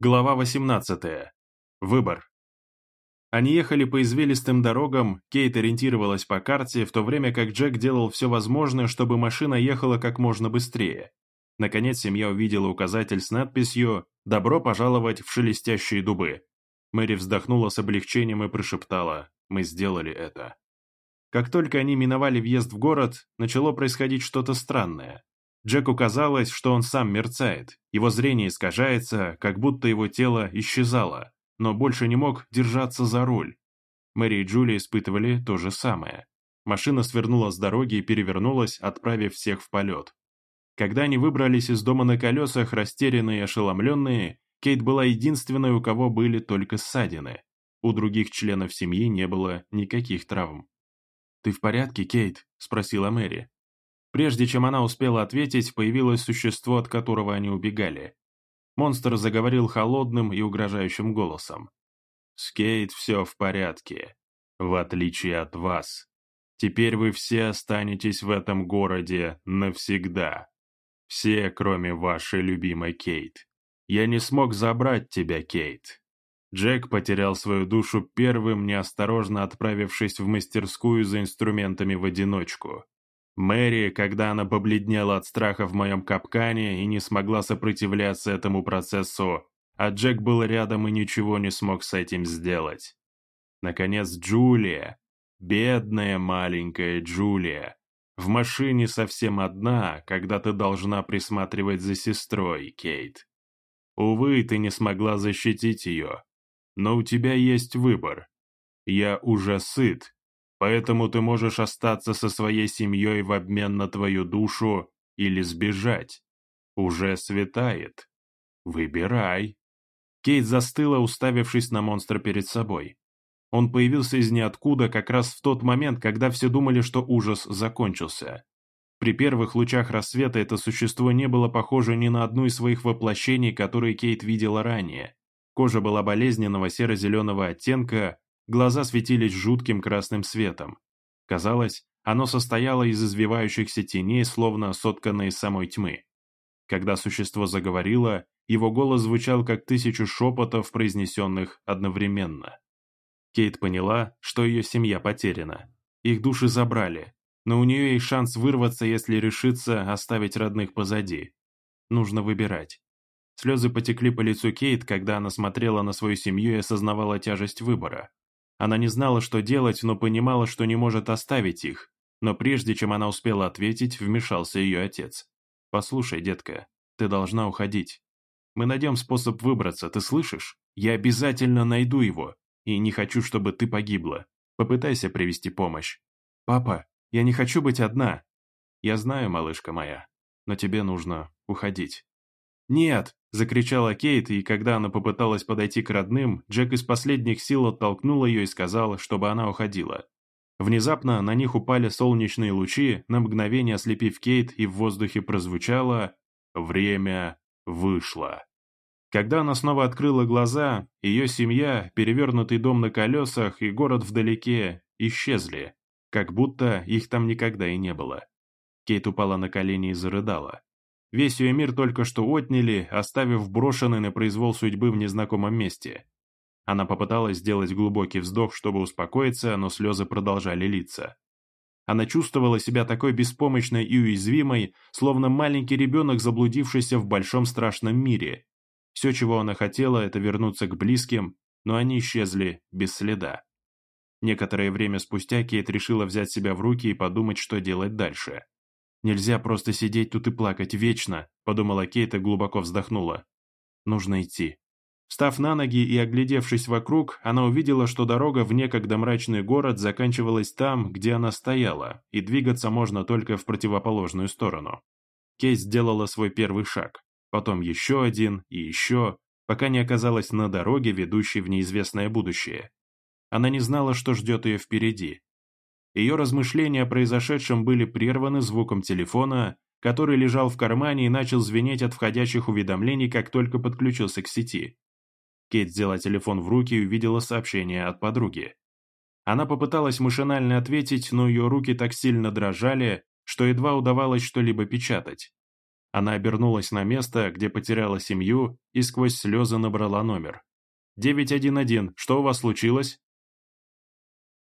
Глава 18. Выбор. Они ехали по извилистым дорогам, Кейт ориентировалась по карте, в то время как Джек делал все возможное, чтобы машина ехала как можно быстрее. Наконец семья увидела указатель с надписью «Добро пожаловать в шелестящие дубы». Мэри вздохнула с облегчением и прошептала «Мы сделали это». Как только они миновали въезд в город, начало происходить что-то странное. Джеку казалось, что он сам мерцает, его зрение искажается, как будто его тело исчезало, но больше не мог держаться за руль. Мэри и Джули испытывали то же самое. Машина свернула с дороги и перевернулась, отправив всех в полет. Когда они выбрались из дома на колесах, растерянные и ошеломленные, Кейт была единственной, у кого были только ссадины. У других членов семьи не было никаких травм. «Ты в порядке, Кейт?» – спросила Мэри. Прежде чем она успела ответить, появилось существо, от которого они убегали. Монстр заговорил холодным и угрожающим голосом. «С Кейт все в порядке, в отличие от вас. Теперь вы все останетесь в этом городе навсегда. Все, кроме вашей любимой Кейт. Я не смог забрать тебя, Кейт. Джек потерял свою душу первым, неосторожно отправившись в мастерскую за инструментами в одиночку. Мэри, когда она побледнела от страха в моем капкане и не смогла сопротивляться этому процессу, а Джек был рядом и ничего не смог с этим сделать. Наконец, Джулия, бедная маленькая Джулия, в машине совсем одна, когда ты должна присматривать за сестрой, Кейт. Увы, ты не смогла защитить ее, но у тебя есть выбор. Я уже сыт, Поэтому ты можешь остаться со своей семьей в обмен на твою душу или сбежать. Уже светает. Выбирай. Кейт застыла, уставившись на монстра перед собой. Он появился из ниоткуда как раз в тот момент, когда все думали, что ужас закончился. При первых лучах рассвета это существо не было похоже ни на одну из своих воплощений, которые Кейт видела ранее. Кожа была болезненного серо-зеленого оттенка, Глаза светились жутким красным светом. Казалось, оно состояло из извивающихся теней, словно сотканной из самой тьмы. Когда существо заговорило, его голос звучал как тысячу шепотов, произнесенных одновременно. Кейт поняла, что ее семья потеряна. Их души забрали, но у нее есть шанс вырваться, если решится оставить родных позади. Нужно выбирать. Слезы потекли по лицу Кейт, когда она смотрела на свою семью и осознавала тяжесть выбора. Она не знала, что делать, но понимала, что не может оставить их. Но прежде чем она успела ответить, вмешался ее отец. «Послушай, детка, ты должна уходить. Мы найдем способ выбраться, ты слышишь? Я обязательно найду его. И не хочу, чтобы ты погибла. Попытайся привести помощь. Папа, я не хочу быть одна. Я знаю, малышка моя, но тебе нужно уходить. «Нет!» – закричала Кейт, и когда она попыталась подойти к родным, Джек из последних сил оттолкнул ее и сказал, чтобы она уходила. Внезапно на них упали солнечные лучи, на мгновение ослепив Кейт, и в воздухе прозвучало «Время вышло». Когда она снова открыла глаза, ее семья, перевернутый дом на колесах и город вдалеке исчезли, как будто их там никогда и не было. Кейт упала на колени и зарыдала. Весь ее мир только что отняли, оставив брошенный на произвол судьбы в незнакомом месте. Она попыталась сделать глубокий вздох, чтобы успокоиться, но слезы продолжали литься. Она чувствовала себя такой беспомощной и уязвимой, словно маленький ребенок, заблудившийся в большом страшном мире. Все, чего она хотела, это вернуться к близким, но они исчезли без следа. Некоторое время спустя Кейт решила взять себя в руки и подумать, что делать дальше. «Нельзя просто сидеть тут и плакать вечно», – подумала Кейт и глубоко вздохнула. «Нужно идти». Встав на ноги и оглядевшись вокруг, она увидела, что дорога в некогда мрачный город заканчивалась там, где она стояла, и двигаться можно только в противоположную сторону. Кейт сделала свой первый шаг, потом еще один и еще, пока не оказалась на дороге, ведущей в неизвестное будущее. Она не знала, что ждет ее впереди, ее размышления о произошедшем были прерваны звуком телефона, который лежал в кармане и начал звенеть от входящих уведомлений, как только подключился к сети. Кейт взяла телефон в руки и увидела сообщение от подруги. Она попыталась машинально ответить, но ее руки так сильно дрожали, что едва удавалось что-либо печатать. Она обернулась на место, где потеряла семью, и сквозь слезы набрала номер. «911, что у вас случилось?»